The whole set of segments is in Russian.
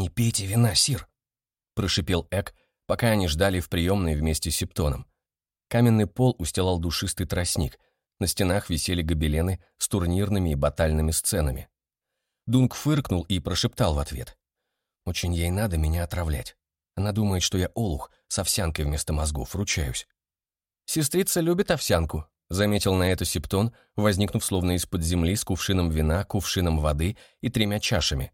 «Не пейте вина, Сир», — прошипел Эк, пока они ждали в приемной вместе с Септоном. Каменный пол устилал душистый тростник, на стенах висели гобелены с турнирными и батальными сценами. Дунк фыркнул и прошептал в ответ. «Очень ей надо меня отравлять. Она думает, что я олух с овсянкой вместо мозгов, ручаюсь». «Сестрица любит овсянку», — заметил на это Септон, возникнув словно из-под земли с кувшином вина, кувшином воды и тремя чашами.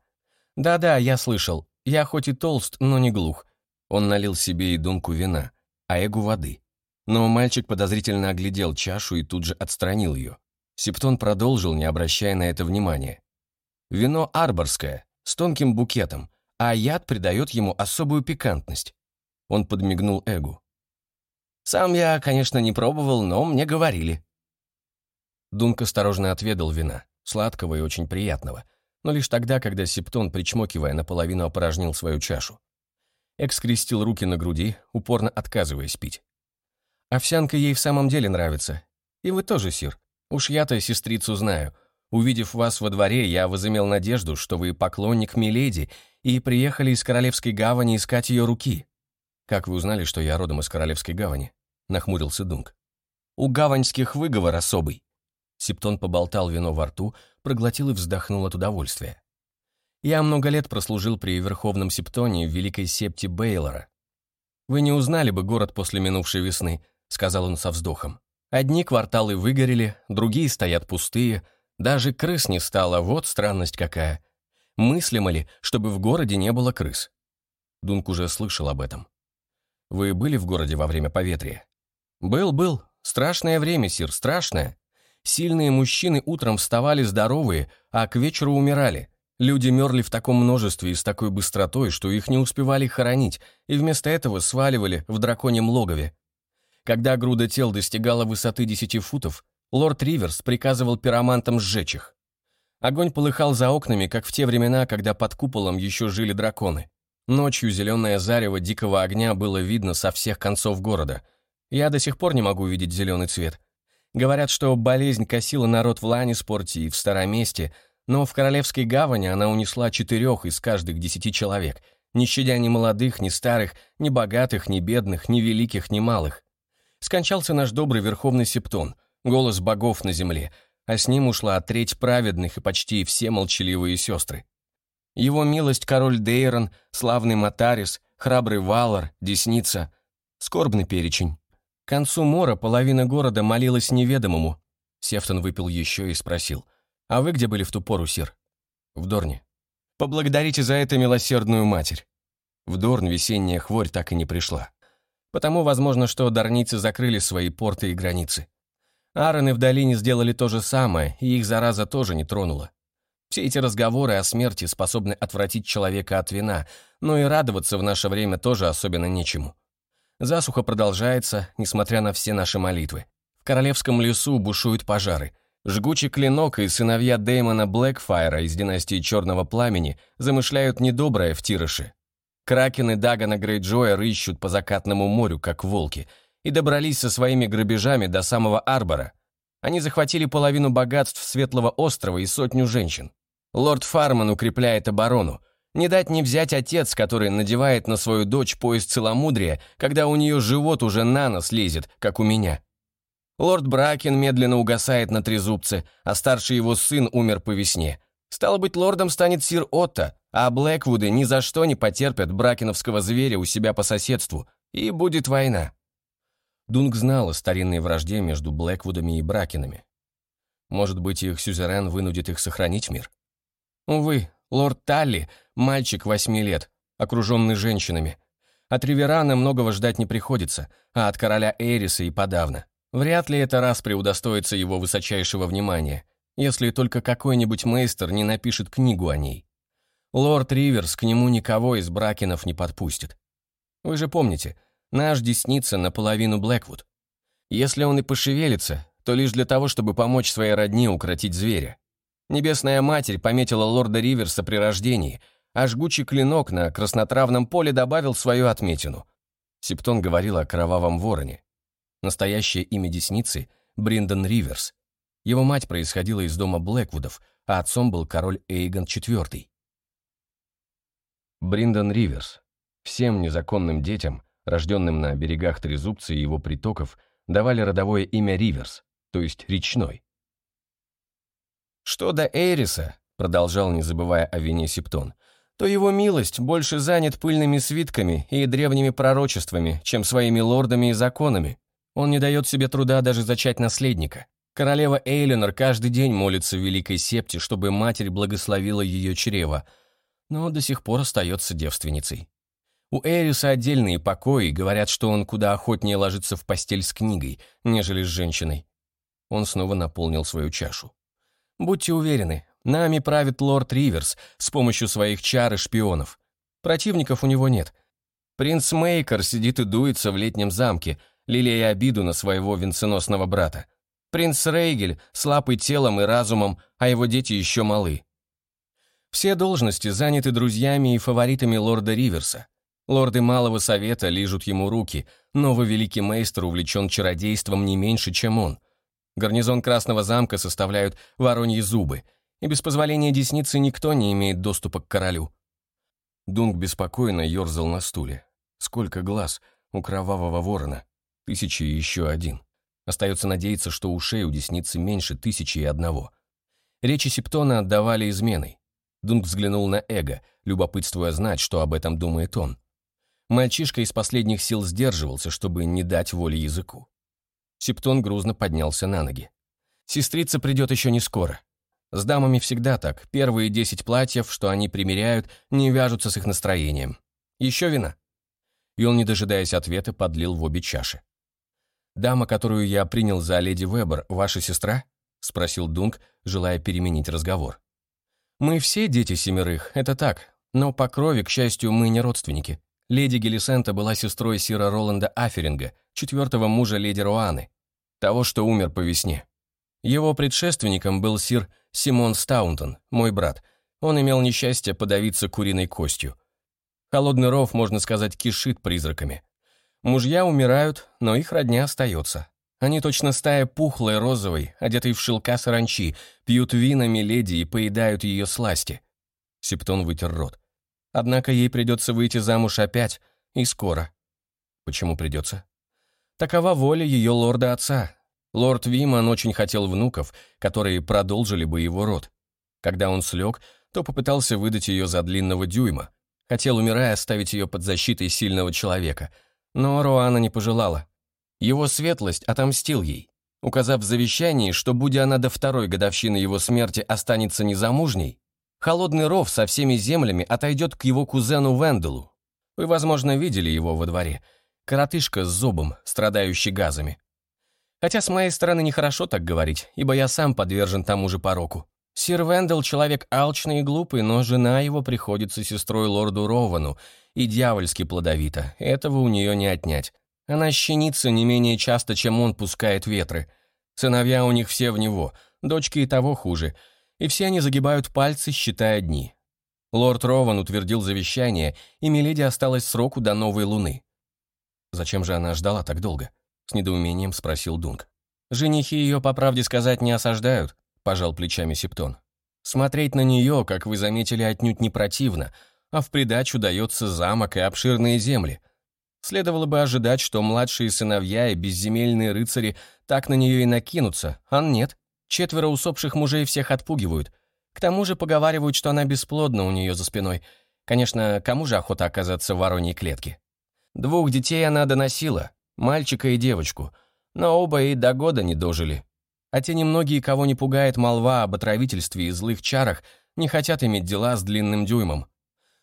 «Да-да, я слышал. Я хоть и толст, но не глух». Он налил себе и Дунку вина, а Эгу воды. Но мальчик подозрительно оглядел чашу и тут же отстранил ее. Септон продолжил, не обращая на это внимания. «Вино арборское, с тонким букетом, а яд придает ему особую пикантность». Он подмигнул Эгу. «Сам я, конечно, не пробовал, но мне говорили». Дунк осторожно отведал вина, сладкого и очень приятного, но лишь тогда, когда Септон, причмокивая, наполовину опорожнил свою чашу. Эк скрестил руки на груди, упорно отказываясь пить. Овсянка ей в самом деле нравится. И вы тоже, Сир. Уж я-то сестрицу знаю. Увидев вас во дворе, я возымел надежду, что вы поклонник Миледи и приехали из Королевской гавани искать ее руки. Как вы узнали, что я родом из Королевской гавани? Нахмурился Дунк. У гаваньских выговор особый. Септон поболтал вино во рту, проглотил и вздохнул от удовольствия. Я много лет прослужил при Верховном Септоне в Великой Септе Бейлора. Вы не узнали бы город после минувшей весны, — сказал он со вздохом. «Одни кварталы выгорели, другие стоят пустые, даже крыс не стало, вот странность какая. Мыслимо ли, чтобы в городе не было крыс?» Дунк уже слышал об этом. «Вы были в городе во время поветрия?» «Был, был. Страшное время, сир, страшное. Сильные мужчины утром вставали здоровые, а к вечеру умирали. Люди мерли в таком множестве и с такой быстротой, что их не успевали хоронить, и вместо этого сваливали в драконьем логове. Когда груда тел достигала высоты 10 футов, лорд Риверс приказывал пиромантам сжечь их. Огонь полыхал за окнами, как в те времена, когда под куполом еще жили драконы. Ночью зеленое зарево дикого огня было видно со всех концов города. Я до сих пор не могу видеть зеленый цвет. Говорят, что болезнь косила народ в Ланиспорте и в Староместе, но в Королевской гавани она унесла четырех из каждых десяти человек, не щадя ни молодых, ни старых, ни богатых, ни бедных, ни великих, ни малых скончался наш добрый верховный септон, голос богов на земле, а с ним ушла треть праведных и почти все молчаливые сестры. Его милость король Дейрон, славный Матарис, храбрый Валар, Десница. Скорбный перечень. К концу мора половина города молилась неведомому. Сефтон выпил еще и спросил. «А вы где были в ту пору, сир?» «В Дорне». «Поблагодарите за это милосердную матерь». В Дорн весенняя хворь так и не пришла. Потому возможно, что дарницы закрыли свои порты и границы. Аароны в долине сделали то же самое, и их зараза тоже не тронула. Все эти разговоры о смерти способны отвратить человека от вина, но и радоваться в наше время тоже особенно нечему. Засуха продолжается, несмотря на все наши молитвы. В королевском лесу бушуют пожары. Жгучий клинок и сыновья Дэймона Блэкфайра из династии Черного Пламени замышляют недоброе в Тирыше. Кракены Дагана Грейджоя рыщут по закатному морю, как волки, и добрались со своими грабежами до самого Арбора. Они захватили половину богатств Светлого острова и сотню женщин. Лорд Фарман укрепляет оборону. Не дать не взять отец, который надевает на свою дочь пояс целомудрия, когда у нее живот уже на нос лезет, как у меня. Лорд Бракен медленно угасает на трезубце, а старший его сын умер по весне. Стало быть, лордом станет сир Отто, а Блэквуды ни за что не потерпят бракеновского зверя у себя по соседству, и будет война. Дунк знал о старинной вражде между Блэквудами и Бракенами. Может быть, их сюзерен вынудит их сохранить мир? Увы, лорд Талли — мальчик восьми лет, окруженный женщинами. От Риверана многого ждать не приходится, а от короля Эриса и подавно. Вряд ли это раз преудостоится его высочайшего внимания, если только какой-нибудь мейстер не напишет книгу о ней. Лорд Риверс к нему никого из Бракенов не подпустит. Вы же помните, наш десница наполовину Блэквуд. Если он и пошевелится, то лишь для того, чтобы помочь своей родне укротить зверя. Небесная Матерь пометила лорда Риверса при рождении, а жгучий клинок на краснотравном поле добавил свою отметину. Септон говорил о кровавом вороне. Настоящее имя десницы — Бриндон Риверс. Его мать происходила из дома Блэквудов, а отцом был король Эйгон IV. Бриндон Риверс. Всем незаконным детям, рожденным на берегах Трезубца и его притоков, давали родовое имя Риверс, то есть речной. «Что до Эриса», — продолжал, не забывая о вине Септон, то его милость больше занят пыльными свитками и древними пророчествами, чем своими лордами и законами. Он не дает себе труда даже зачать наследника. Королева Эйленор каждый день молится Великой Септе, чтобы матерь благословила ее чрево, но до сих пор остается девственницей. У Эриса отдельные покои, говорят, что он куда охотнее ложится в постель с книгой, нежели с женщиной. Он снова наполнил свою чашу. Будьте уверены, нами правит лорд Риверс с помощью своих чар и шпионов. Противников у него нет. Принц Мейкер сидит и дуется в летнем замке, лелея обиду на своего венценосного брата. Принц Рейгель слабый телом и разумом, а его дети еще малы. Все должности заняты друзьями и фаворитами лорда Риверса. Лорды Малого Совета лижут ему руки, новый великий мейстер увлечен чародейством не меньше, чем он. Гарнизон Красного замка составляют вороньи зубы, и без позволения десницы никто не имеет доступа к королю. Дунк беспокойно ерзал на стуле. Сколько глаз у кровавого ворона? Тысячи и еще один. Остается надеяться, что ушей у десницы меньше тысячи и одного. Речи Септона отдавали изменой. Дунк взглянул на Эго, любопытствуя знать, что об этом думает он. Мальчишка из последних сил сдерживался, чтобы не дать воли языку. Септон грузно поднялся на ноги. «Сестрица придет еще не скоро. С дамами всегда так. Первые десять платьев, что они примеряют, не вяжутся с их настроением. Еще вина?» И он, не дожидаясь ответа, подлил в обе чаши. «Дама, которую я принял за леди Вебер, ваша сестра?» — спросил Дунк, желая переменить разговор. «Мы все дети семерых, это так, но по крови, к счастью, мы не родственники. Леди Гелисента была сестрой сира Роланда Аферинга, четвертого мужа леди Руаны, того, что умер по весне. Его предшественником был сир Симон Стаунтон, мой брат. Он имел несчастье подавиться куриной костью. Холодный ров, можно сказать, кишит призраками. Мужья умирают, но их родня остается. Они точно стая пухлой розовой, одетой в шелка саранчи, пьют винами леди и поедают ее сласти. Септон вытер рот. Однако ей придется выйти замуж опять, и скоро. Почему придется? Такова воля ее лорда-отца. Лорд Виман очень хотел внуков, которые продолжили бы его род. Когда он слег, то попытался выдать ее за длинного дюйма. Хотел, умирая, оставить ее под защитой сильного человека. Но Руана не пожелала. Его светлость отомстил ей, указав в завещании, что, будь она до второй годовщины его смерти останется незамужней, холодный ров со всеми землями отойдет к его кузену Венделу. Вы, возможно, видели его во дворе. Коротышка с зубом, страдающий газами. Хотя с моей стороны нехорошо так говорить, ибо я сам подвержен тому же пороку. Сир Вендел человек алчный и глупый, но жена его приходится сестрой лорду Ровану и дьявольски плодовита. Этого у нее не отнять. Она щенится не менее часто, чем он пускает ветры. Сыновья у них все в него, дочки и того хуже. И все они загибают пальцы, считая дни. Лорд Рован утвердил завещание, и Миледи осталось сроку до новой луны. «Зачем же она ждала так долго?» — с недоумением спросил Дунк. «Женихи ее, по правде сказать, не осаждают», — пожал плечами Септон. «Смотреть на нее, как вы заметили, отнюдь не противно, а в придачу дается замок и обширные земли. Следовало бы ожидать, что младшие сыновья и безземельные рыцари так на нее и накинутся, а нет. Четверо усопших мужей всех отпугивают. К тому же поговаривают, что она бесплодна у нее за спиной. Конечно, кому же охота оказаться в вороньей клетке? Двух детей она доносила, мальчика и девочку, но оба и до года не дожили. А те немногие, кого не пугает молва об отравительстве и злых чарах, не хотят иметь дела с длинным дюймом.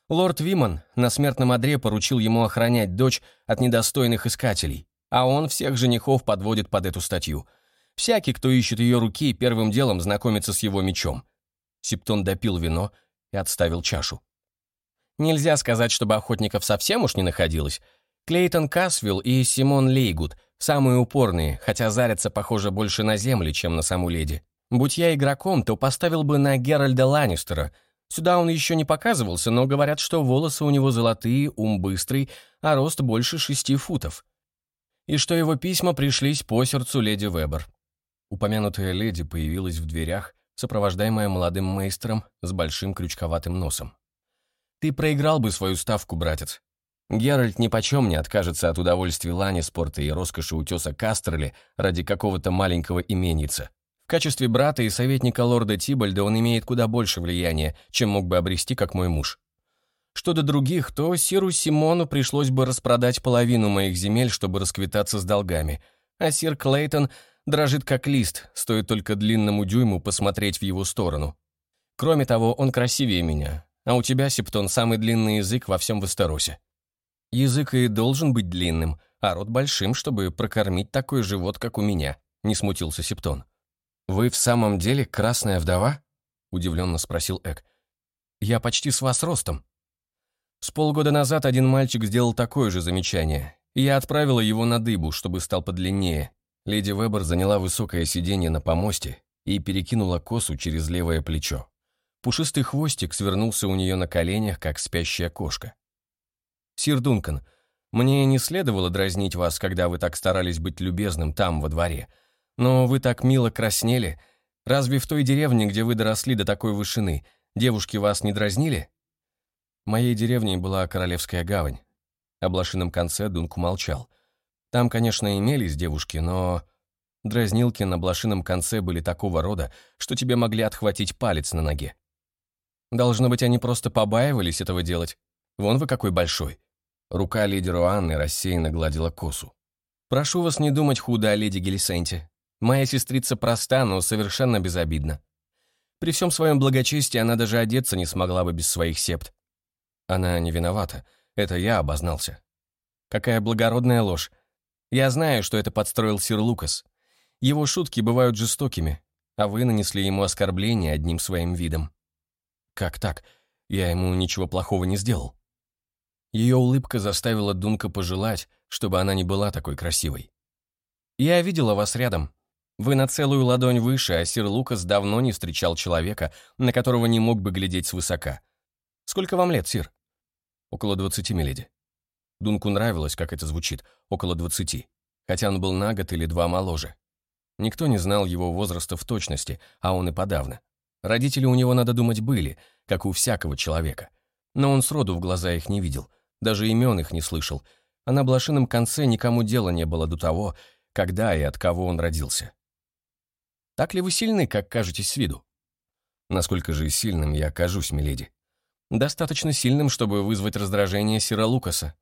Лорд Виман на смертном одре поручил ему охранять дочь от недостойных искателей, а он всех женихов подводит под эту статью. Всякий, кто ищет ее руки, первым делом знакомится с его мечом. Септон допил вино и отставил чашу. Нельзя сказать, чтобы охотников совсем уж не находилось. Клейтон Касвилл и Симон Лейгуд — самые упорные, хотя зарятся, похоже, больше на земли, чем на саму леди. Будь я игроком, то поставил бы на Геральда Ланнистера — Сюда он еще не показывался, но говорят, что волосы у него золотые, ум быстрый, а рост больше шести футов. И что его письма пришлись по сердцу леди Вебер. Упомянутая леди появилась в дверях, сопровождаемая молодым мейстером с большим крючковатым носом. Ты проиграл бы свою ставку, братец. Геральт нипочем не откажется от удовольствия лани спорта и роскоши утеса Кастерли ради какого-то маленького именица. В качестве брата и советника лорда Тибальда он имеет куда больше влияния, чем мог бы обрести как мой муж. Что до других, то Сиру Симону пришлось бы распродать половину моих земель, чтобы расквитаться с долгами, а сир Клейтон дрожит как лист, стоит только длинному дюйму посмотреть в его сторону. Кроме того, он красивее меня, а у тебя, Септон, самый длинный язык во всем Вестеросе. Язык и должен быть длинным, а рот большим, чтобы прокормить такой живот, как у меня», — не смутился Септон. «Вы в самом деле красная вдова?» — удивленно спросил Эк. «Я почти с вас ростом». С полгода назад один мальчик сделал такое же замечание, и я отправила его на дыбу, чтобы стал подлиннее. Леди Вебер заняла высокое сиденье на помосте и перекинула косу через левое плечо. Пушистый хвостик свернулся у нее на коленях, как спящая кошка. «Сир Дункан, мне не следовало дразнить вас, когда вы так старались быть любезным там, во дворе. Но вы так мило краснели. Разве в той деревне, где вы доросли до такой вышины, девушки вас не дразнили?» Моей деревней была Королевская гавань. О блошином конце Дунку молчал. Там, конечно, имелись девушки, но... Дразнилки на блошином конце были такого рода, что тебе могли отхватить палец на ноге. Должно быть, они просто побаивались этого делать. Вон вы какой большой». Рука леди Руанны рассеянно гладила косу. «Прошу вас не думать худо о леди Гелисенте. Моя сестрица проста, но совершенно безобидна. При всем своем благочестии она даже одеться не смогла бы без своих септ. Она не виновата. Это я обознался. Какая благородная ложь. Я знаю, что это подстроил сир Лукас. Его шутки бывают жестокими, а вы нанесли ему оскорбление одним своим видом. Как так? Я ему ничего плохого не сделал. Ее улыбка заставила Дунка пожелать, чтобы она не была такой красивой. «Я видела вас рядом. Вы на целую ладонь выше, а сир Лукас давно не встречал человека, на которого не мог бы глядеть свысока. Сколько вам лет, сир?» «Около двадцати, миледи». Дунку нравилось, как это звучит, около двадцати, хотя он был на год или два моложе. Никто не знал его возраста в точности, а он и подавно. Родители у него, надо думать, были, как у всякого человека. Но он сроду в глаза их не видел, даже имен их не слышал, а на блошином конце никому дела не было до того, когда и от кого он родился. Так ли вы сильны, как кажетесь с виду? Насколько же сильным я кажусь, миледи? Достаточно сильным, чтобы вызвать раздражение Сира Лукаса.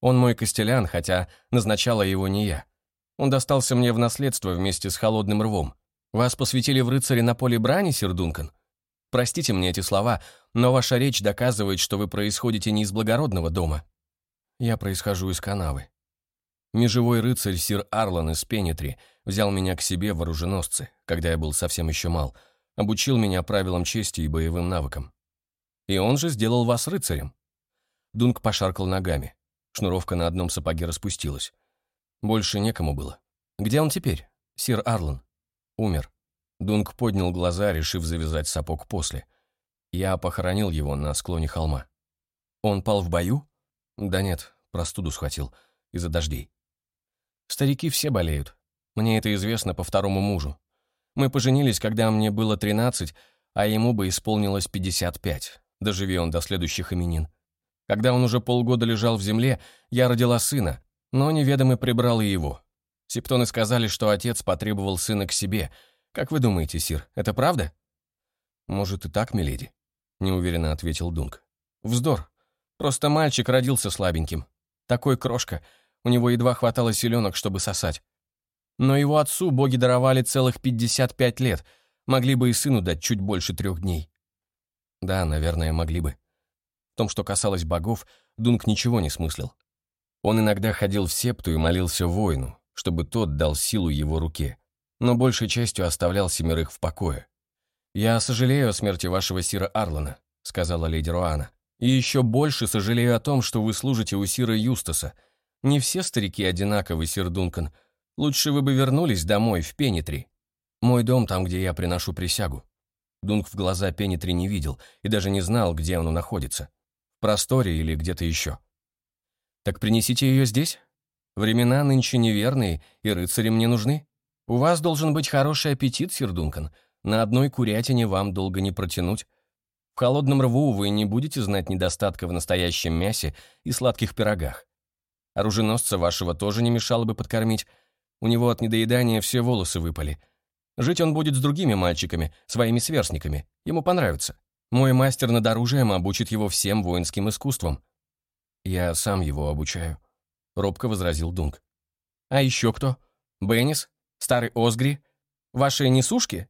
Он мой костелян, хотя назначала его не я. Он достался мне в наследство вместе с холодным рвом. Вас посвятили в рыцаре на поле брани, сир Дункан? Простите мне эти слова, но ваша речь доказывает, что вы происходите не из благородного дома. Я происхожу из канавы. Межевой рыцарь сир Арлан из Пенетри взял меня к себе в оруженосцы, когда я был совсем еще мал, обучил меня правилам чести и боевым навыкам. И он же сделал вас рыцарем. Дунк пошаркал ногами. Шнуровка на одном сапоге распустилась. Больше некому было. Где он теперь, сир Арлан? Умер. Дунк поднял глаза, решив завязать сапог после. Я похоронил его на склоне холма. Он пал в бою? Да нет, простуду схватил. Из-за дождей. Старики все болеют. Мне это известно по второму мужу. Мы поженились, когда мне было 13, а ему бы исполнилось 55. Доживи он до следующих именин. Когда он уже полгода лежал в земле, я родила сына, но неведомый прибрал его. Септоны сказали, что отец потребовал сына к себе. Как вы думаете, Сир, это правда?» «Может, и так, миледи», — неуверенно ответил Дунк. «Вздор. Просто мальчик родился слабеньким. Такой крошка. У него едва хватало селенок, чтобы сосать. Но его отцу боги даровали целых 55 лет. Могли бы и сыну дать чуть больше трех дней». «Да, наверное, могли бы». Том, что касалось богов, Дунк ничего не смыслил. Он иногда ходил в септу и молился воину, чтобы тот дал силу его руке, но большей частью оставлял семерых в покое. «Я сожалею о смерти вашего сира Арлана», — сказала леди Руана. «И еще больше сожалею о том, что вы служите у сира Юстаса. Не все старики одинаковы, сир Дункан. Лучше вы бы вернулись домой, в Пенитри. Мой дом там, где я приношу присягу». Дунк в глаза Пенитри не видел и даже не знал, где оно находится. Просторе или где-то еще. «Так принесите ее здесь?» Времена нынче неверные, и рыцари мне нужны. У вас должен быть хороший аппетит, сир Дункан. На одной курятине вам долго не протянуть. В холодном рву вы не будете знать недостатка в настоящем мясе и сладких пирогах. Оруженосца вашего тоже не мешало бы подкормить. У него от недоедания все волосы выпали. Жить он будет с другими мальчиками, своими сверстниками. Ему понравится. Мой мастер над оружием обучит его всем воинским искусствам. Я сам его обучаю», — робко возразил Дунк. «А еще кто? Беннис? Старый Озгри? Ваши несушки?»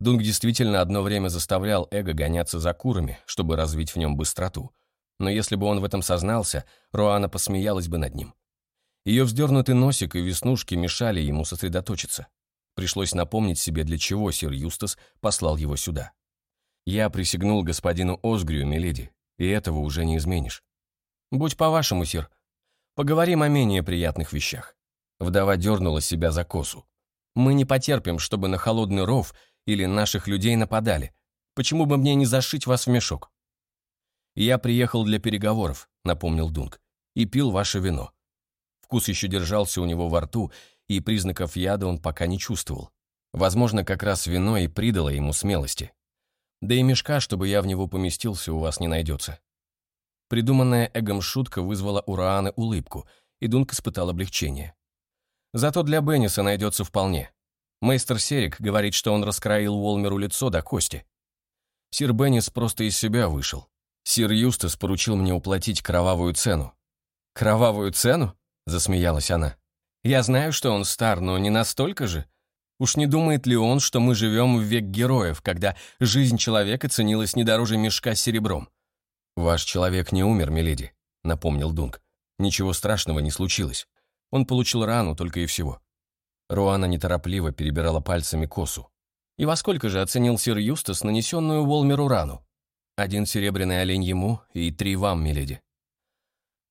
Дунк действительно одно время заставлял эго гоняться за курами, чтобы развить в нем быстроту. Но если бы он в этом сознался, Руана посмеялась бы над ним. Ее вздернутый носик и веснушки мешали ему сосредоточиться. Пришлось напомнить себе, для чего сир Юстас послал его сюда. «Я присягнул господину Озгрию, миледи, и этого уже не изменишь». «Будь по-вашему, сир. Поговорим о менее приятных вещах». Вдова дернула себя за косу. «Мы не потерпим, чтобы на холодный ров или наших людей нападали. Почему бы мне не зашить вас в мешок?» «Я приехал для переговоров», — напомнил Дунк, «и пил ваше вино». Вкус еще держался у него во рту, и признаков яда он пока не чувствовал. Возможно, как раз вино и придало ему смелости. Да и мешка, чтобы я в него поместился, у вас не найдется. Придуманная Эгом шутка вызвала у Рааны улыбку, и Дунк испытал облегчение. Зато для Бенниса найдется вполне. Мейстер Серик говорит, что он раскроил Уолмеру лицо до кости. Сир Беннис просто из себя вышел. Сир Юстас поручил мне уплатить кровавую цену. «Кровавую цену?» — засмеялась она. «Я знаю, что он стар, но не настолько же. Уж не думает ли он, что мы живем в век героев, когда жизнь человека ценилась не дороже мешка серебром?» «Ваш человек не умер, миледи», — напомнил Дунк. «Ничего страшного не случилось. Он получил рану только и всего. Руана неторопливо перебирала пальцами косу. «И во сколько же оценил сир Юстас нанесенную Волмеру рану? Один серебряный олень ему и три вам, миледи».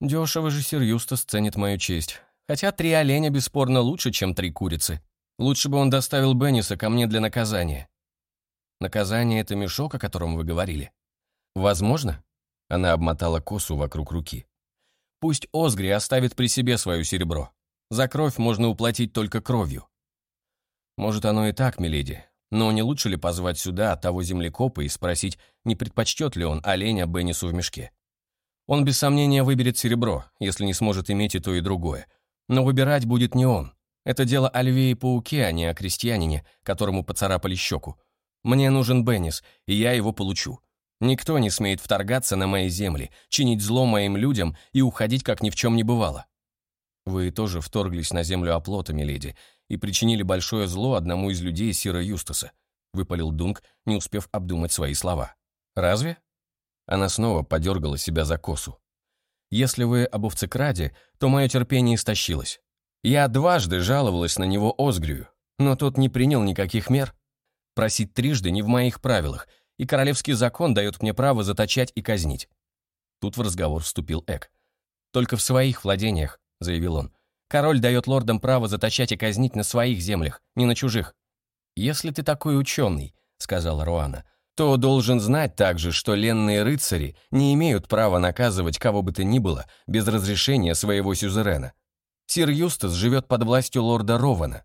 «Дешево же сир Юстас ценит мою честь. Хотя три оленя бесспорно лучше, чем три курицы. Лучше бы он доставил Бенниса ко мне для наказания». «Наказание — это мешок, о котором вы говорили?» «Возможно?» Она обмотала косу вокруг руки. «Пусть Озгри оставит при себе свое серебро. За кровь можно уплатить только кровью. Может, оно и так, миледи, но не лучше ли позвать сюда того землекопа и спросить, не предпочтет ли он оленя Беннису в мешке? Он без сомнения выберет серебро, если не сможет иметь и то, и другое. Но выбирать будет не он. Это дело о льве и пауке, а не о крестьянине, которому поцарапали щеку. Мне нужен Беннис, и я его получу. Никто не смеет вторгаться на мои земли, чинить зло моим людям и уходить, как ни в чем не бывало. Вы тоже вторглись на землю оплота, миледи, и причинили большое зло одному из людей Сира Юстаса», — выпалил Дунк, не успев обдумать свои слова. «Разве?» Она снова подергала себя за косу. «Если вы об овцекраде, то мое терпение истощилось. Я дважды жаловалась на него Озгрию, но тот не принял никаких мер. Просить трижды не в моих правилах, и королевский закон дает мне право заточать и казнить». Тут в разговор вступил Эк. «Только в своих владениях, — заявил он. «Король дает лордам право заточать и казнить на своих землях, не на чужих». «Если ты такой ученый», — сказала Руана, «то должен знать также, что ленные рыцари не имеют права наказывать кого бы то ни было без разрешения своего сюзерена. Сир Юстас живет под властью лорда Рована.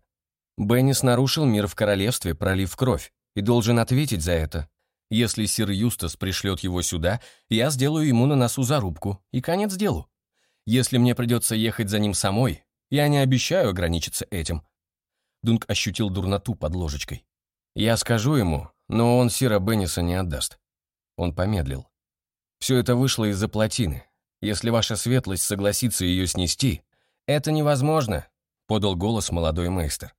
Беннис нарушил мир в королевстве, пролив кровь, и должен ответить за это. Если сир Юстас пришлет его сюда, я сделаю ему на носу зарубку, и конец делу. Если мне придется ехать за ним самой, я не обещаю ограничиться этим». Дунк ощутил дурноту под ложечкой. «Я скажу ему, но он Сира Бенниса не отдаст». Он помедлил. «Все это вышло из-за плотины. Если ваша светлость согласится ее снести...» «Это невозможно», — подал голос молодой мейстер.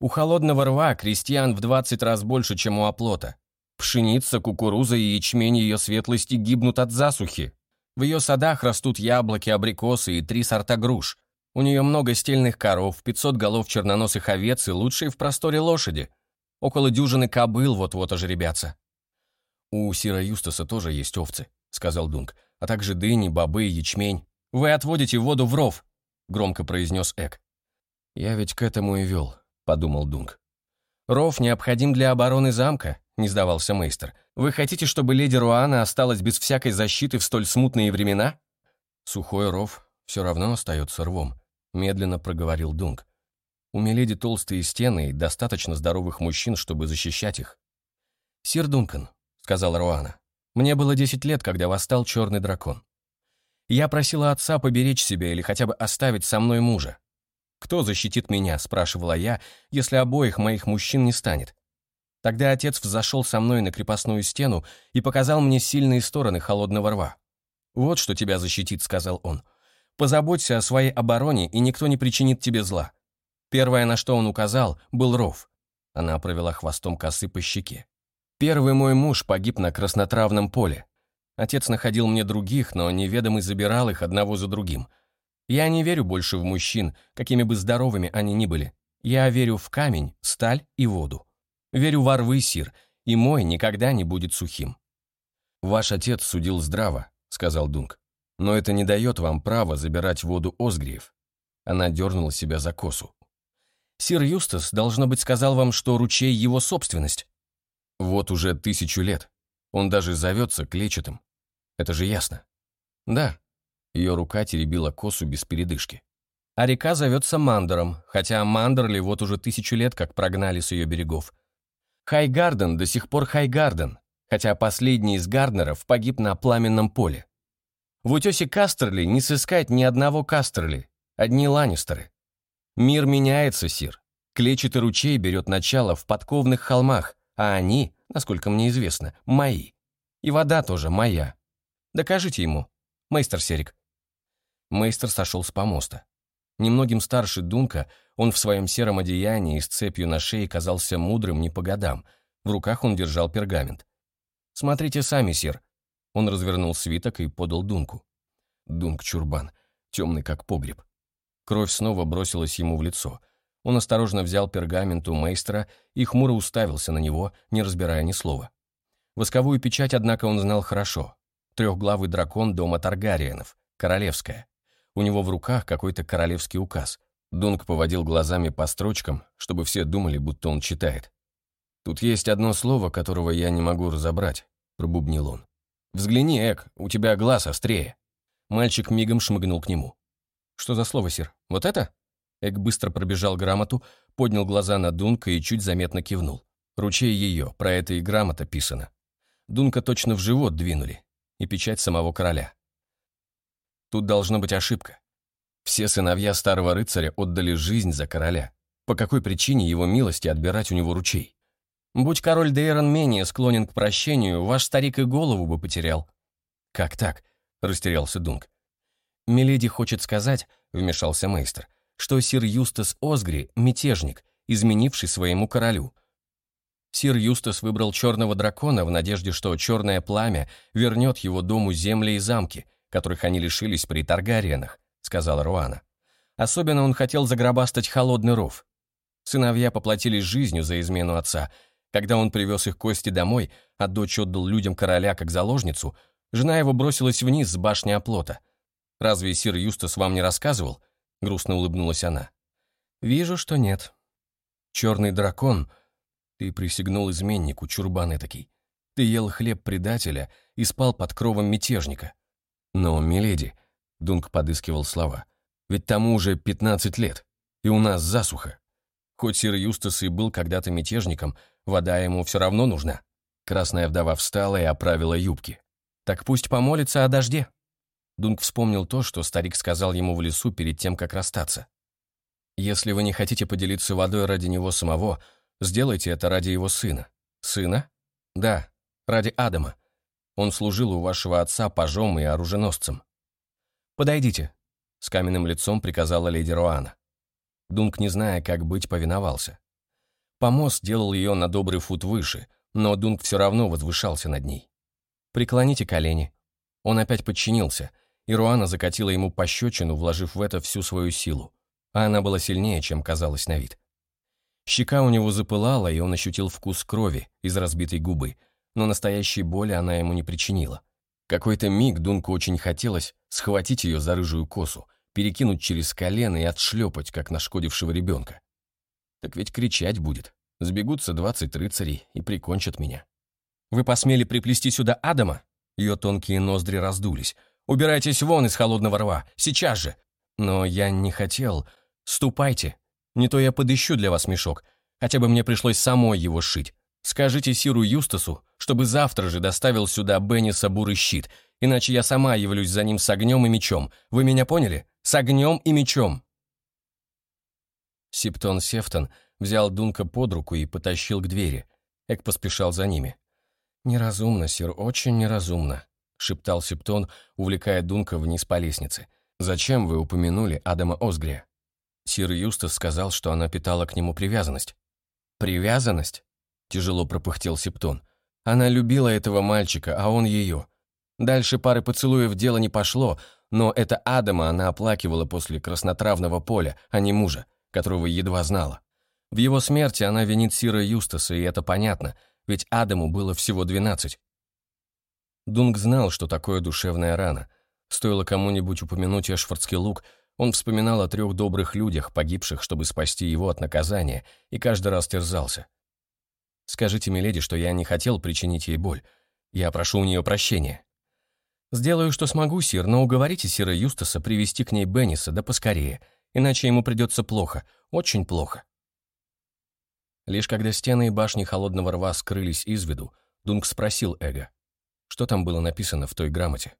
«У холодного рва крестьян в двадцать раз больше, чем у оплота. Пшеница, кукуруза и ячмень ее светлости гибнут от засухи. В ее садах растут яблоки, абрикосы и три сорта груш. У нее много стельных коров, 500 голов черноносых овец и лучшие в просторе лошади. Около дюжины кобыл вот-вот ожеребятся. «У Сира Юстаса тоже есть овцы», — сказал Дунк, «а также дыни, бобы и ячмень. Вы отводите воду в ров», — громко произнес Эк. «Я ведь к этому и вел», — подумал Дунк. «Ров необходим для обороны замка», — не сдавался мейстер. «Вы хотите, чтобы леди Руана осталась без всякой защиты в столь смутные времена?» «Сухой ров все равно остается рвом», — медленно проговорил Дунк. «У Меледи толстые стены и достаточно здоровых мужчин, чтобы защищать их». «Сир Дункан», — сказал Руана, Мне было 10 лет, когда восстал черный дракон. Я просила отца поберечь себя или хотя бы оставить со мной мужа. «Кто защитит меня?» – спрашивала я, если обоих моих мужчин не станет. Тогда отец взошел со мной на крепостную стену и показал мне сильные стороны холодного рва. «Вот что тебя защитит», — сказал он. «Позаботься о своей обороне, и никто не причинит тебе зла». Первое, на что он указал, был ров. Она провела хвостом косы по щеке. «Первый мой муж погиб на краснотравном поле. Отец находил мне других, но неведомый забирал их одного за другим. Я не верю больше в мужчин, какими бы здоровыми они ни были. Я верю в камень, сталь и воду. Верю в рвы, Сир, и мой никогда не будет сухим». «Ваш отец судил здраво», сказал Дунк. «Но это не дает вам права забирать воду Озгриев». Она дернула себя за косу. «Сир Юстас, должно быть, сказал вам, что ручей — его собственность». «Вот уже тысячу лет. Он даже зовется клетчатым. Это же ясно». «Да». Ее рука теребила косу без передышки. А река зовется Мандером, хотя Мандерли вот уже тысячу лет как прогнали с ее берегов. Хайгарден до сих пор Хайгарден, хотя последний из Гарднеров погиб на пламенном поле. В утесе Кастерли не сыскать ни одного Кастерли, одни Ланнистеры. Мир меняется, Сир. Клечатый ручей берет начало в подковных холмах, а они, насколько мне известно, мои. И вода тоже моя. Докажите ему, мейстер Серик. Мейстер сошел с помоста. Немногим старше Дунка, он в своем сером одеянии с цепью на шее казался мудрым не по годам. В руках он держал пергамент. «Смотрите сами, сир». Он развернул свиток и подал Дунку. Дунк-чурбан, темный как погреб. Кровь снова бросилась ему в лицо. Он осторожно взял пергамент у мейстера и хмуро уставился на него, не разбирая ни слова. Восковую печать, однако, он знал хорошо. Трехглавый дракон дома Таргариенов, королевская. У него в руках какой-то королевский указ. Дунк поводил глазами по строчкам, чтобы все думали, будто он читает. «Тут есть одно слово, которого я не могу разобрать», — пробубнил он. «Взгляни, Эк, у тебя глаз острее». Мальчик мигом шмыгнул к нему. «Что за слово, сир? Вот это?» Эк быстро пробежал грамоту, поднял глаза на Дунка и чуть заметно кивнул. Ручей ее, про это и грамота писана. Дунка точно в живот двинули. И печать самого короля. Тут должна быть ошибка. Все сыновья старого рыцаря отдали жизнь за короля. По какой причине его милости отбирать у него ручей? Будь король Дейрон менее склонен к прощению, ваш старик и голову бы потерял». «Как так?» — растерялся Дунк. «Миледи хочет сказать», — вмешался мейстер, «что сир Юстас Озгри — мятежник, изменивший своему королю». Сир Юстас выбрал черного дракона в надежде, что черное пламя вернет его дому земли и замки, которых они лишились при Таргариенах, сказала Руана. Особенно он хотел загробастать холодный ров. Сыновья поплатились жизнью за измену отца — когда он привез их кости домой, а дочь отдал людям короля как заложницу, жена его бросилась вниз с башни оплота. «Разве сир Юстас вам не рассказывал?» — грустно улыбнулась она. «Вижу, что нет. Черный дракон, ты присягнул изменнику, чурбан этакий. Ты ел хлеб предателя и спал под кровом мятежника. Но, миледи, — Дунк подыскивал слова, — ведь тому уже пятнадцать лет, и у нас засуха. Хоть сир Юстас и был когда-то мятежником, вода ему все равно нужна. Красная вдова встала и оправила юбки. «Так пусть помолится о дожде». Дунк вспомнил то, что старик сказал ему в лесу перед тем, как расстаться. «Если вы не хотите поделиться водой ради него самого, сделайте это ради его сына». «Сына?» «Да, ради Адама. Он служил у вашего отца пажом и оруженосцем». «Подойдите», — с каменным лицом приказала леди Руана. Дунк, не зная, как быть, повиновался. Помост делал ее на добрый фут выше, но Дунк все равно возвышался над ней. «Преклоните колени». Он опять подчинился, и Руана закатила ему пощечину, вложив в это всю свою силу. А она была сильнее, чем казалось на вид. Щека у него запылала, и он ощутил вкус крови из разбитой губы, но настоящей боли она ему не причинила. Какой-то миг Дунку очень хотелось схватить ее за рыжую косу, перекинуть через колено и отшлепать, как нашкодившего ребенка. Так ведь кричать будет. Сбегутся двадцать рыцарей и прикончат меня. Вы посмели приплести сюда Адама? Ее тонкие ноздри раздулись. Убирайтесь вон из холодного рва, сейчас же. Но я не хотел. Ступайте. Не то я подыщу для вас мешок. Хотя бы мне пришлось самой его сшить. Скажите Сиру Юстасу, чтобы завтра же доставил сюда Бенниса бурый щит, иначе я сама явлюсь за ним с огнем и мечом. Вы меня поняли? С огнем и мечом!» Сиптон Сефтон взял Дунка под руку и потащил к двери. Эк поспешал за ними. «Неразумно, сир, очень неразумно», — шептал Септон, увлекая Дунка вниз по лестнице. «Зачем вы упомянули Адама Озгрия?» Сир Юстас сказал, что она питала к нему привязанность. «Привязанность?» – тяжело пропыхтел Септон. «Она любила этого мальчика, а он ее. Дальше пары поцелуев дело не пошло, но это Адама она оплакивала после краснотравного поля, а не мужа, которого едва знала. В его смерти она винит Сира Юстаса, и это понятно, ведь Адаму было всего 12. Дунг знал, что такое душевная рана. Стоило кому-нибудь упомянуть Эшфордский лук, он вспоминал о трех добрых людях, погибших, чтобы спасти его от наказания, и каждый раз терзался. «Скажите, миледи, что я не хотел причинить ей боль. Я прошу у нее прощения». «Сделаю, что смогу, сир, но уговорите сира Юстаса привести к ней Бенниса, да поскорее, иначе ему придется плохо, очень плохо». Лишь когда стены и башни Холодного Рва скрылись из виду, Дунк спросил Эго что там было написано в той грамоте.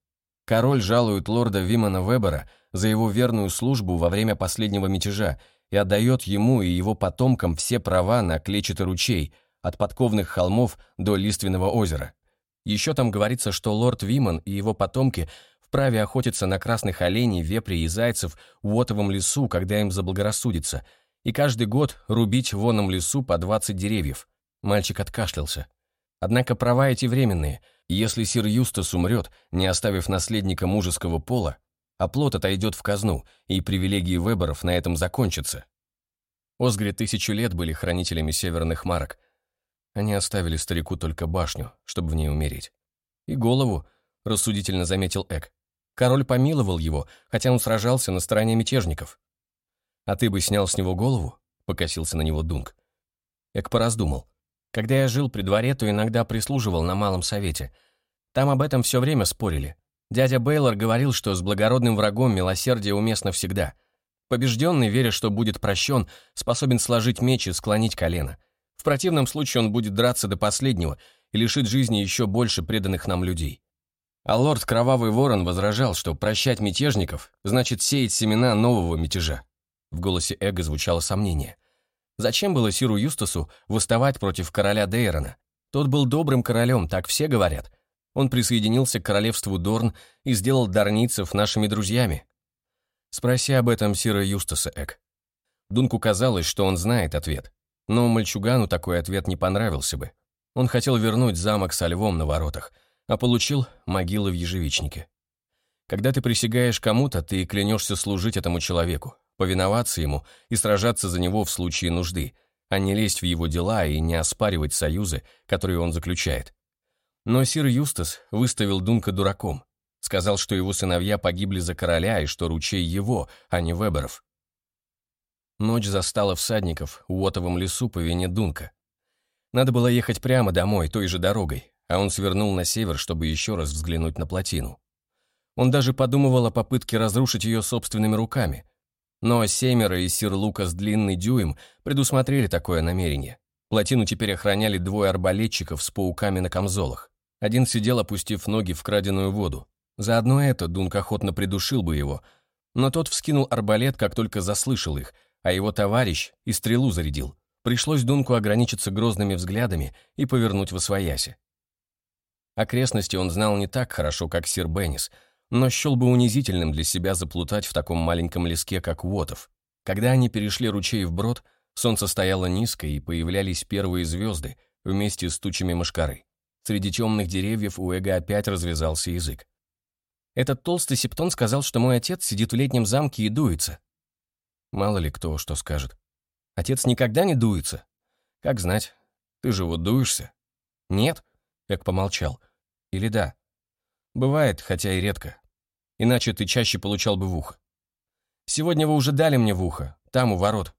Король жалует лорда Вимана Вебера за его верную службу во время последнего мятежа и отдает ему и его потомкам все права на клетчатый ручей, от подковных холмов до лиственного озера. Еще там говорится, что лорд Виман и его потомки вправе охотиться на красных оленей, вепрей и зайцев в Уотовом лесу, когда им заблагорассудится – и каждый год рубить в воном лесу по 20 деревьев. Мальчик откашлялся. Однако права эти временные. Если сир Юстас умрет, не оставив наследника мужеского пола, оплот отойдет в казну, и привилегии выборов на этом закончатся. Озгри тысячу лет были хранителями северных марок. Они оставили старику только башню, чтобы в ней умереть. И голову, рассудительно заметил Эк. Король помиловал его, хотя он сражался на стороне мятежников. «А ты бы снял с него голову?» — покосился на него Дунк. Эк пораздумал. «Когда я жил при дворе, то иногда прислуживал на малом совете. Там об этом все время спорили. Дядя Бейлор говорил, что с благородным врагом милосердие уместно всегда. Побежденный, веря, что будет прощен, способен сложить меч и склонить колено. В противном случае он будет драться до последнего и лишит жизни еще больше преданных нам людей. А лорд Кровавый Ворон возражал, что прощать мятежников значит сеять семена нового мятежа. В голосе Эго звучало сомнение. Зачем было Сиру Юстасу выставать против короля Дейрона? Тот был добрым королем, так все говорят. Он присоединился к королевству Дорн и сделал дарницев нашими друзьями. Спроси об этом Сира Юстаса, Эк. Дунку казалось, что он знает ответ. Но мальчугану такой ответ не понравился бы. Он хотел вернуть замок со львом на воротах, а получил могилы в ежевичнике. Когда ты присягаешь кому-то, ты клянешься служить этому человеку, повиноваться ему и сражаться за него в случае нужды, а не лезть в его дела и не оспаривать союзы, которые он заключает. Но сир Юстас выставил Дунка дураком, сказал, что его сыновья погибли за короля и что ручей его, а не Веберов. Ночь застала всадников в Уотовом лесу по вине Дунка. Надо было ехать прямо домой, той же дорогой, а он свернул на север, чтобы еще раз взглянуть на плотину. Он даже подумывал о попытке разрушить ее собственными руками, но Семеро и сир Лукас Длинный Дюйм предусмотрели такое намерение. Плотину теперь охраняли двое арбалетчиков с пауками на камзолах. Один сидел, опустив ноги в краденую воду. Заодно это Дунк охотно придушил бы его, но тот вскинул арбалет, как только заслышал их, а его товарищ и стрелу зарядил. Пришлось Дунку ограничиться грозными взглядами и повернуть во свояси. Окрестности он знал не так хорошо, как сир Беннис — но счел бы унизительным для себя заплутать в таком маленьком леске, как Уотов. Когда они перешли ручей вброд, солнце стояло низко, и появлялись первые звезды вместе с тучами мошкары. Среди темных деревьев у Эга опять развязался язык. Этот толстый септон сказал, что мой отец сидит в летнем замке и дуется. Мало ли кто что скажет. Отец никогда не дуется. Как знать. Ты же вот дуешься? Нет? Эк помолчал. Или да? Бывает, хотя и редко. Иначе ты чаще получал бы в ухо. Сегодня вы уже дали мне в ухо, там, у ворот.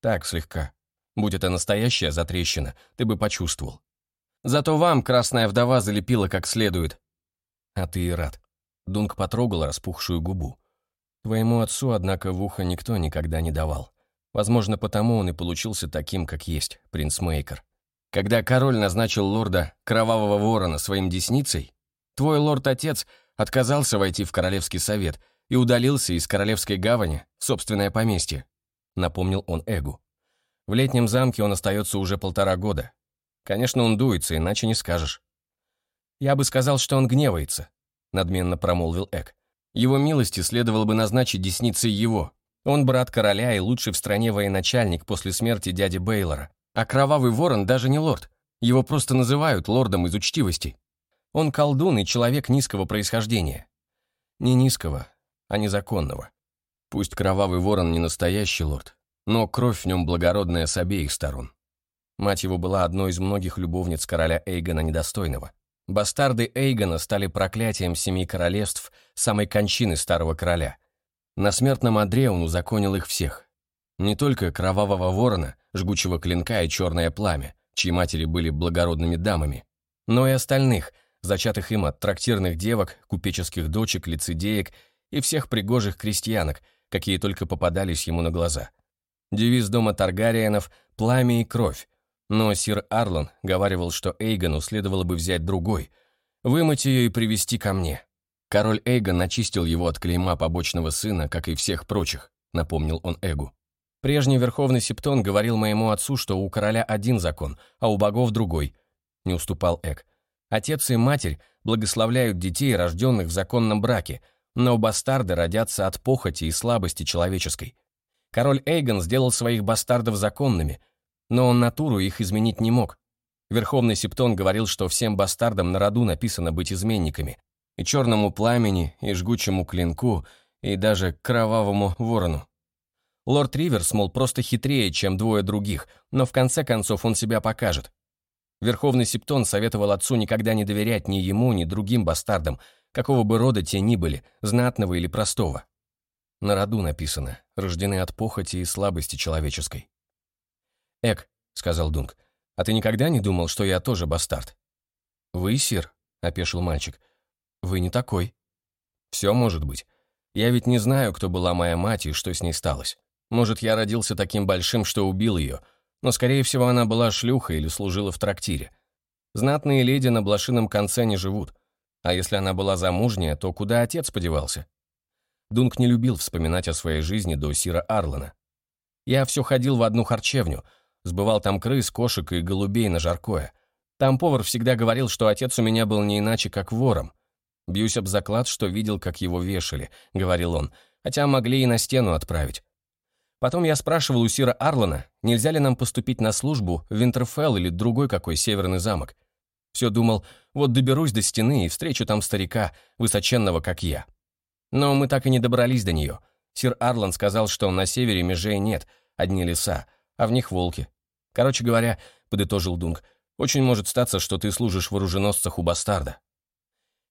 Так, слегка. Будь это настоящая затрещина, ты бы почувствовал. Зато вам красная вдова залепила как следует. А ты и рад. Дунк потрогал распухшую губу. Твоему отцу, однако, в ухо никто никогда не давал. Возможно, потому он и получился таким, как есть, принц Мейкер. Когда король назначил лорда Кровавого Ворона своим десницей, твой лорд-отец отказался войти в Королевский совет и удалился из Королевской гавани в собственное поместье, напомнил он Эгу. В летнем замке он остается уже полтора года. Конечно, он дуется, иначе не скажешь. Я бы сказал, что он гневается, надменно промолвил Эг. Его милости следовало бы назначить десницей его. Он брат короля и лучший в стране военачальник после смерти дяди Бейлора. А Кровавый Ворон даже не лорд. Его просто называют лордом из учтивости. Он колдун и человек низкого происхождения. Не низкого, а незаконного. Пусть Кровавый Ворон не настоящий лорд, но кровь в нем благородная с обеих сторон. Мать его была одной из многих любовниц короля Эйгона Недостойного. Бастарды Эйгона стали проклятием семи королевств самой кончины старого короля. На смертном одре он узаконил их всех. Не только кровавого ворона, жгучего клинка и черное пламя, чьи матери были благородными дамами, но и остальных, зачатых им от трактирных девок, купеческих дочек, лицедеек и всех пригожих крестьянок, какие только попадались ему на глаза. Девиз дома Таргариенов «Пламя и кровь», но сир Арлан говаривал, что Эйгону следовало бы взять другой, вымыть ее и привести ко мне. Король Эйгон очистил его от клейма побочного сына, как и всех прочих, напомнил он Эгу. Прежний верховный септон говорил моему отцу, что у короля один закон, а у богов другой, не уступал Эг. Отец и матерь благословляют детей, рожденных в законном браке, но бастарды родятся от похоти и слабости человеческой. Король Эйгон сделал своих бастардов законными – но он натуру их изменить не мог. Верховный Септон говорил, что всем бастардам на роду написано быть изменниками. И черному пламени, и жгучему клинку, и даже кровавому ворону. Лорд Риверс, мол, просто хитрее, чем двое других, но в конце концов он себя покажет. Верховный Септон советовал отцу никогда не доверять ни ему, ни другим бастардам, какого бы рода те ни были, знатного или простого. На роду написано, рождены от похоти и слабости человеческой. «Эк», — сказал Дунк, — «а ты никогда не думал, что я тоже бастард?» «Вы, сир?» — опешил мальчик. «Вы не такой». «Все может быть. Я ведь не знаю, кто была моя мать и что с ней сталось. Может, я родился таким большим, что убил ее, но, скорее всего, она была шлюхой или служила в трактире. Знатные леди на блошином конце не живут. А если она была замужняя, то куда отец подевался?» Дунк не любил вспоминать о своей жизни до Сира Арлана. «Я все ходил в одну харчевню», Сбывал там крыс, кошек и голубей на жаркое. Там повар всегда говорил, что отец у меня был не иначе, как вором. «Бьюсь об заклад, что видел, как его вешали», — говорил он, хотя могли и на стену отправить. Потом я спрашивал у Сира Арлана, нельзя ли нам поступить на службу в Винтерфелл или другой какой северный замок. Все думал, вот доберусь до стены и встречу там старика, высоченного, как я. Но мы так и не добрались до нее. Сир Арлан сказал, что на севере межей нет, одни леса, а в них волки. Короче говоря, подытожил Дунг, очень может статься, что ты служишь в оруженосцах у бастарда.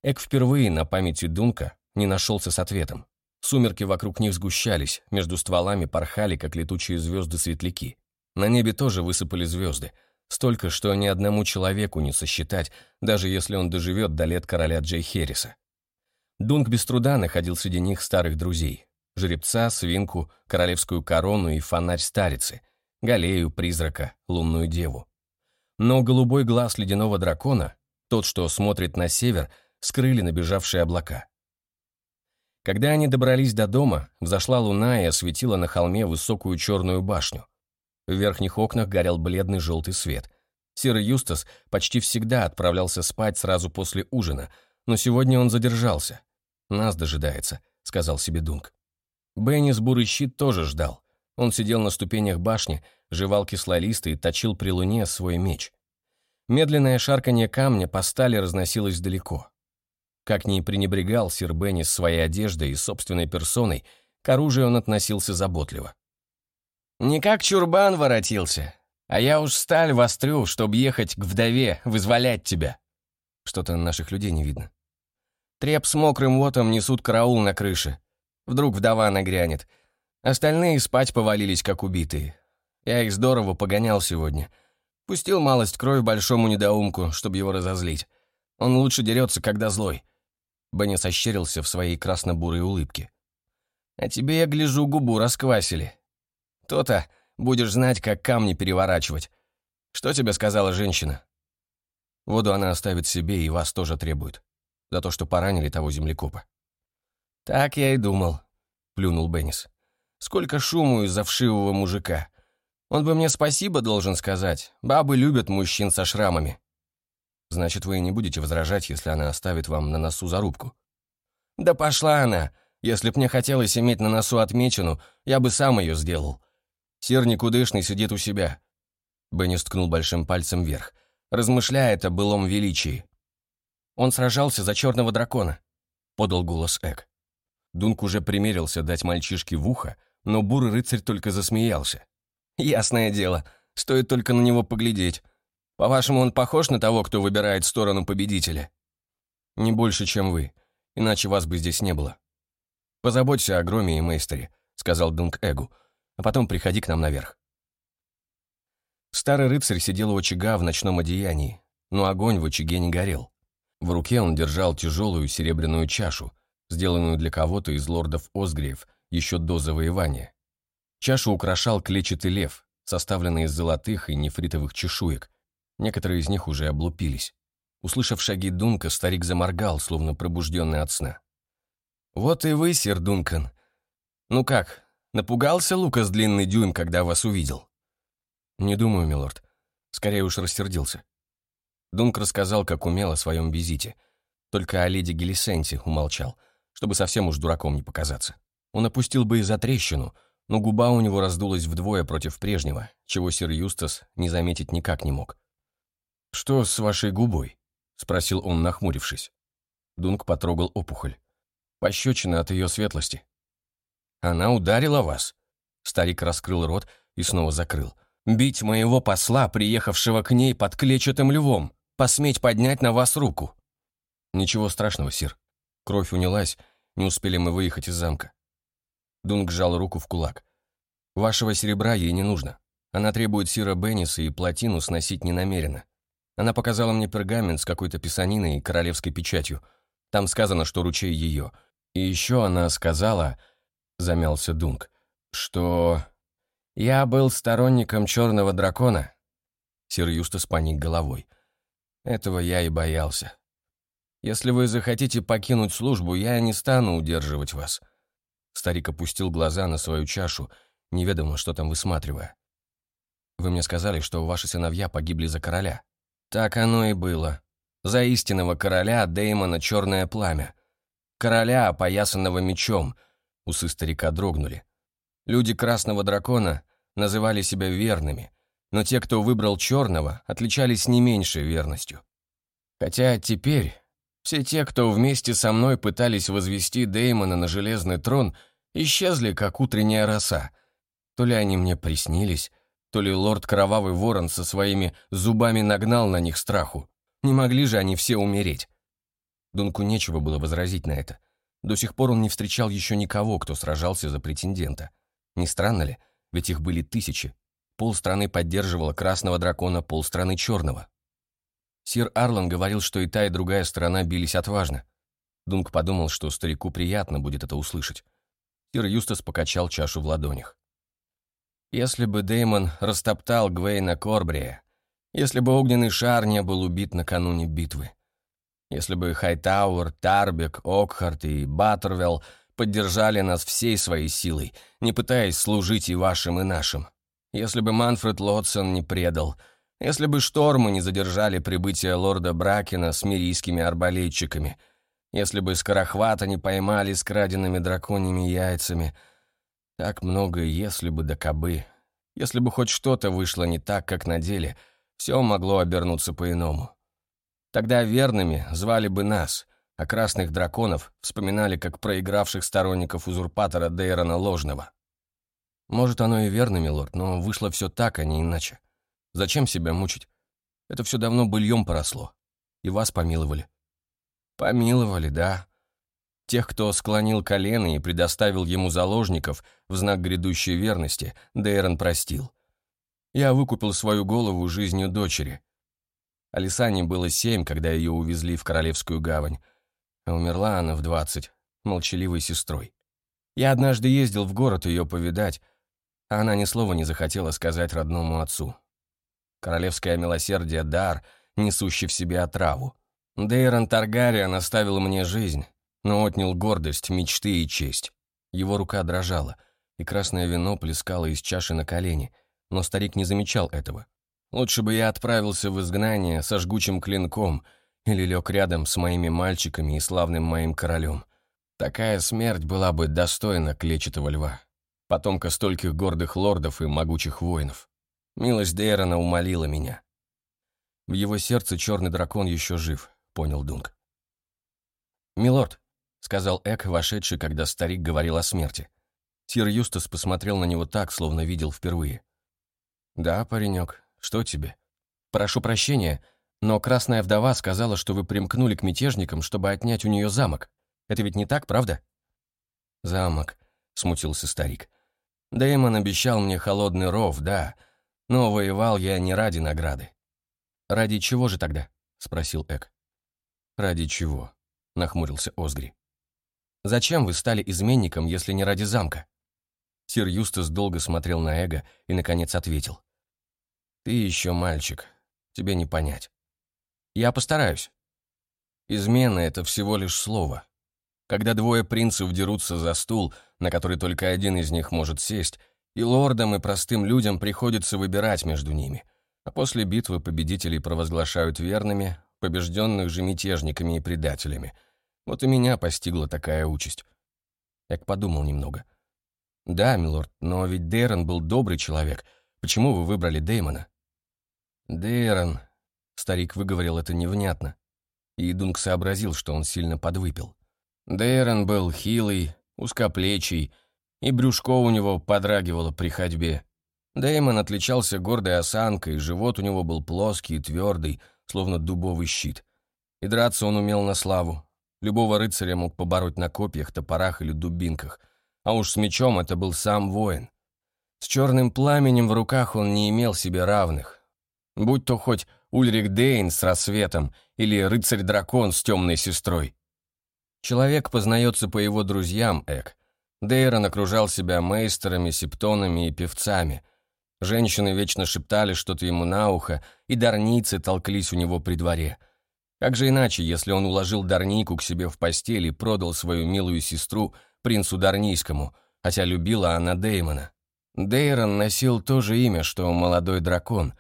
Эк впервые на памяти Дунка не нашелся с ответом. Сумерки вокруг них сгущались, между стволами порхали, как летучие звезды-светляки. На небе тоже высыпали звезды, столько, что ни одному человеку не сосчитать, даже если он доживет до лет короля Джей Херриса. Дунк без труда находил среди них старых друзей. Жеребца, свинку, королевскую корону и фонарь старицы — Галею, призрака, лунную деву. Но голубой глаз ледяного дракона, тот, что смотрит на север, скрыли набежавшие облака. Когда они добрались до дома, взошла луна и осветила на холме высокую черную башню. В верхних окнах горел бледный желтый свет. Серый Юстас почти всегда отправлялся спать сразу после ужина, но сегодня он задержался. «Нас дожидается», — сказал себе Дунк. Беннис Бурый Щит тоже ждал. Он сидел на ступенях башни, жевал кислолисты и точил при луне свой меч. Медленное шарканье камня по стали разносилось далеко. Как ни пренебрегал сир Беннис своей одеждой и собственной персоной, к оружию он относился заботливо. «Не как чурбан воротился, а я уж сталь вострю, чтоб ехать к вдове, вызволять тебя». Что-то наших людей не видно. Треп с мокрым вотом несут караул на крыше. Вдруг вдова нагрянет — Остальные спать повалились, как убитые. Я их здорово погонял сегодня. Пустил малость крови большому недоумку, чтобы его разозлить. Он лучше дерется, когда злой. Бенни сощерился в своей красно-бурой улыбке. «А тебе, я гляжу, губу расквасили. То-то будешь знать, как камни переворачивать. «Что тебе сказала женщина?» «Воду она оставит себе и вас тоже требует. За то, что поранили того землекопа». «Так я и думал», — плюнул Беннис. «Сколько шуму из-за вшивого мужика. Он бы мне спасибо должен сказать. Бабы любят мужчин со шрамами». «Значит, вы не будете возражать, если она оставит вам на носу зарубку?» «Да пошла она! Если б мне хотелось иметь на носу отмечену, я бы сам ее сделал. Сир никудышный сидит у себя». Бенни сткнул большим пальцем вверх, размышляет о былом величии. «Он сражался за черного дракона», — подал голос Эк. Дунк уже примерился дать мальчишке в ухо, но бурый рыцарь только засмеялся. «Ясное дело, стоит только на него поглядеть. По-вашему, он похож на того, кто выбирает сторону победителя?» «Не больше, чем вы, иначе вас бы здесь не было». «Позаботься о Громе и Мейстере», — сказал Дунк Эгу, «а потом приходи к нам наверх». Старый рыцарь сидел у очага в ночном одеянии, но огонь в очаге не горел. В руке он держал тяжелую серебряную чашу, сделанную для кого-то из лордов Озгриев еще до завоевания. Чашу украшал клетчатый лев, составленный из золотых и нефритовых чешуек. Некоторые из них уже облупились. Услышав шаги Дунка, старик заморгал, словно пробужденный от сна. «Вот и вы, сир Дункан. Ну как, напугался Лукас длинный дюйм, когда вас увидел?» «Не думаю, милорд. Скорее уж рассердился». Дунк рассказал, как умел о своем визите. Только о леди Гелисенте умолчал — чтобы совсем уж дураком не показаться. Он опустил бы и за трещину, но губа у него раздулась вдвое против прежнего, чего сир Юстас не заметить никак не мог. «Что с вашей губой?» — спросил он, нахмурившись. Дунк потрогал опухоль. Пощечина от ее светлости. «Она ударила вас?» Старик раскрыл рот и снова закрыл. «Бить моего посла, приехавшего к ней под клетчатым львом, посметь поднять на вас руку!» «Ничего страшного, сир. Кровь унялась, не успели мы выехать из замка. Дунк сжал руку в кулак. «Вашего серебра ей не нужно. Она требует сира Бенниса и плотину сносить не намерена. Она показала мне пергамент с какой-то писаниной и королевской печатью. Там сказано, что ручей ее. И еще она сказала, — замялся Дунк, — что... Я был сторонником черного дракона. Сир Юстас поник головой. Этого я и боялся. Если вы захотите покинуть службу, я не стану удерживать вас». Старик опустил глаза на свою чашу, неведомо, что там высматривая. «Вы мне сказали, что ваши сыновья погибли за короля». «Так оно и было. За истинного короля Деймона черное пламя. Короля, опоясанного мечом». Усы старика дрогнули. Люди Красного Дракона называли себя верными, но те, кто выбрал черного, отличались не меньшей верностью. Хотя теперь все те, кто вместе со мной пытались возвести Деймона на железный трон, исчезли, как утренняя роса. То ли они мне приснились, то ли лорд Кровавый Ворон со своими зубами нагнал на них страху. Не могли же они все умереть. Дунку нечего было возразить на это. До сих пор он не встречал еще никого, кто сражался за претендента. Не странно ли? Ведь их были тысячи. Полстраны поддерживала красного дракона, полстраны черного. Сир Арлан говорил, что и та, и другая сторона бились отважно. Дунк подумал, что старику приятно будет это услышать. Сир Юстас покачал чашу в ладонях. Если бы Деймон растоптал Гвейна Корбрия, если бы огненный шар не был убит накануне битвы, если бы Хайтауэр, Тарбек, Окхарт и Баттервелл поддержали нас всей своей силой, не пытаясь служить и вашим, и нашим, если бы Манфред Лотсон не предал — если бы штормы не задержали прибытие лорда Бракена с мирийскими арбалетчиками, если бы скорохвата не поймали с краденными драконьими яйцами. Так много если бы да кобы. Если бы хоть что-то вышло не так, как на деле, все могло обернуться по-иному. Тогда верными звали бы нас, а красных драконов вспоминали как проигравших сторонников узурпатора Дейрона Ложного. Может, оно и верно, милорд, но вышло все так, а не иначе. Зачем себя мучить? Это все давно быльем поросло. И вас помиловали. Помиловали, да. Тех, кто склонил колено и предоставил ему заложников в знак грядущей верности, Дейрон простил. Я выкупил свою голову жизнью дочери. Алисане было семь, когда ее увезли в Королевскую гавань, а умерла она в двадцать, молчаливой сестрой. Я однажды ездил в город ее повидать, а она ни слова не захотела сказать родному отцу. Королевское милосердие — дар, несущий в себе отраву. Дейрон Таргариен оставил мне жизнь, но отнял гордость, мечты и честь. Его рука дрожала, и красное вино плескало из чаши на колени, но старик не замечал этого. Лучше бы я отправился в изгнание со жгучим клинком или лег рядом с моими мальчиками и славным моим королем. Такая смерть была бы достойна клетчатого льва, потомка стольких гордых лордов и могучих воинов. Милость Дейрона умолила меня. В его сердце черный дракон еще жив, понял Дунк. «Милорд», — сказал Эк, вошедший, когда старик говорил о смерти. Сир Юстас посмотрел на него так, словно видел впервые. «Да, паренек, что тебе?» «Прошу прощения, но Красная Вдова сказала, что вы примкнули к мятежникам, чтобы отнять у нее замок. Это ведь не так, правда?» «Замок», — смутился старик. «Дэймон обещал мне холодный ров, да, но воевал я не ради награды». «Ради чего же тогда?» — спросил Эк. «Ради чего?» — нахмурился Озгри. «Зачем вы стали изменником, если не ради замка?» Сир Юстас долго смотрел на Эго и, наконец, ответил. «Ты еще мальчик. Тебе не понять». «Я постараюсь». «Измена — это всего лишь слово. Когда двое принцев дерутся за стул, на который только один из них может сесть, и лордам и простым людям приходится выбирать между ними, а после битвы победителей провозглашают верными, побежденных же мятежниками и предателями. Вот и меня постигла такая участь». Эк подумал немного. «Да, милорд, но ведь Дейрон был добрый человек. Почему вы выбрали Деймона?» «Дейрон...» Старик выговорил это невнятно. И Дунк сообразил, что он сильно подвыпил. Дейрон был хилый, узкоплечий, и брюшко у него подрагивало при ходьбе. Дэймон отличался гордой осанкой, живот у него был плоский и твердый, словно дубовый щит. И драться он умел на славу. Любого рыцаря мог побороть на копьях, топорах или дубинках — а уж с мечом это был сам воин. С черным пламенем в руках он не имел себе равных. Будь то хоть Ульрик Дейн с рассветом или рыцарь-дракон с темной сестрой. Человек познается по его друзьям, Эк. Дейрон окружал себя мейстерами, септонами и певцами. Женщины вечно шептали что-то ему на ухо, и дарницы толклись у него при дворе. Как же иначе, если он уложил дарнику к себе в постель и продал свою милую сестру принцу Дарнийскому, хотя любила она Деймона. Дейрон носил то же имя, что молодой дракон,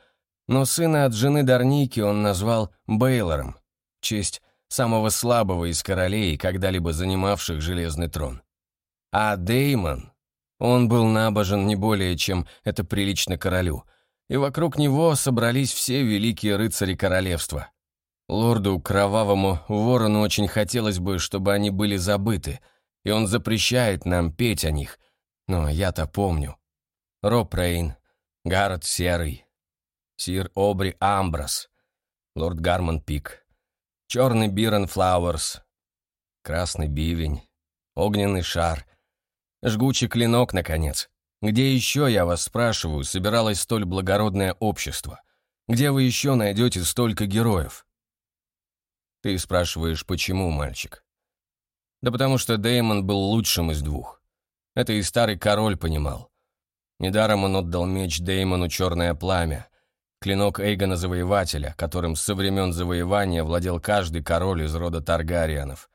но сына от жены Дарники он назвал Бейлором, в честь самого слабого из королей, когда-либо занимавших железный трон. А Деймон, он был набожен не более, чем это прилично королю, и вокруг него собрались все великие рыцари королевства. Лорду Кровавому Ворону очень хотелось бы, чтобы они были забыты — и он запрещает нам петь о них. Но я-то помню. Роб Рейн, Гаррет Серый, Сир Обри Амброс, Лорд Гармон Пик, Черный Бирон Флауэрс, Красный Бивень, Огненный Шар, Жгучий Клинок, наконец. Где еще, я вас спрашиваю, собиралось столь благородное общество? Где вы еще найдете столько героев? Ты спрашиваешь, почему, мальчик? Да потому что Деймон был лучшим из двух. Это и старый король понимал. Недаром он отдал меч Деймону «Черное пламя», клинок Эйгона Завоевателя, которым со времен завоевания владел каждый король из рода Таргариенов.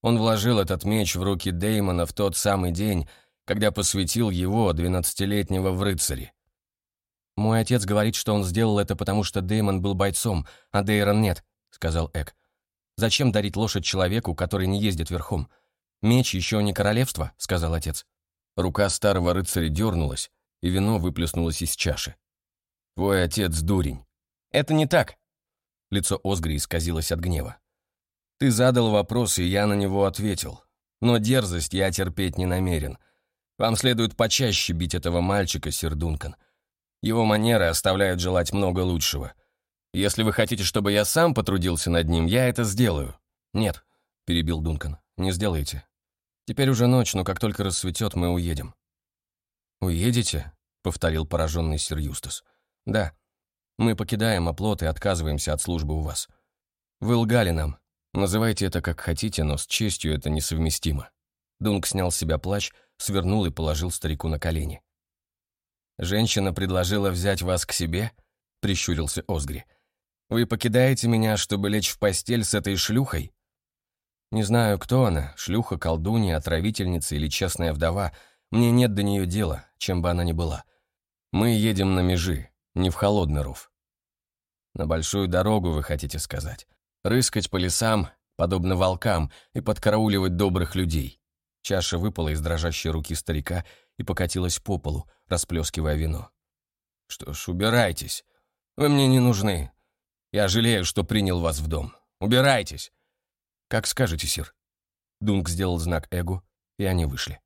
Он вложил этот меч в руки Деймона в тот самый день, когда посвятил его, двенадцатилетнего, в рыцари. «Мой отец говорит, что он сделал это потому, что Деймон был бойцом, а Дейрон нет», — сказал Эк. Зачем дарить лошадь человеку, который не ездит верхом? Меч еще не королевство, сказал отец. Рука старого рыцаря дернулась, и вино выплеснулось из чаши. «Твой отец дурень». «Это не так». Лицо Озгри исказилось от гнева. «Ты задал вопрос, и я на него ответил. Но дерзость я терпеть не намерен. Вам следует почаще бить этого мальчика, сир Дункан. Его манеры оставляют желать много лучшего. Если вы хотите, чтобы я сам потрудился над ним, я это сделаю». «Нет», — перебил Дункан, — «не сделайте. Теперь уже ночь, но как только рассветет, мы уедем». «Уедете?» — повторил пораженный сир Юстас. «Да. Мы покидаем оплот и отказываемся от службы у вас. Вы лгали нам. Называйте это как хотите, но с честью это несовместимо». Дунк снял с себя плащ, свернул и положил старику на колени. «Женщина предложила взять вас к себе?» прищурился Озгри. «Вы покидаете меня, чтобы лечь в постель с этой шлюхой?» «Не знаю, кто она, шлюха, колдунья, отравительница или честная вдова. Мне нет до нее дела, чем бы она ни была. Мы едем на межи, не в холодный ров». «На большую дорогу, вы хотите сказать. Рыскать по лесам, подобно волкам, и подкарауливать добрых людей». Чаша выпала из дрожащей руки старика и покатилась по полу, расплескивая вино. «Что ж, убирайтесь. Вы мне не нужны. Я жалею, что принял вас в дом. Убирайтесь!» «Как скажете, сир». Дунк сделал знак Эгу, и они вышли.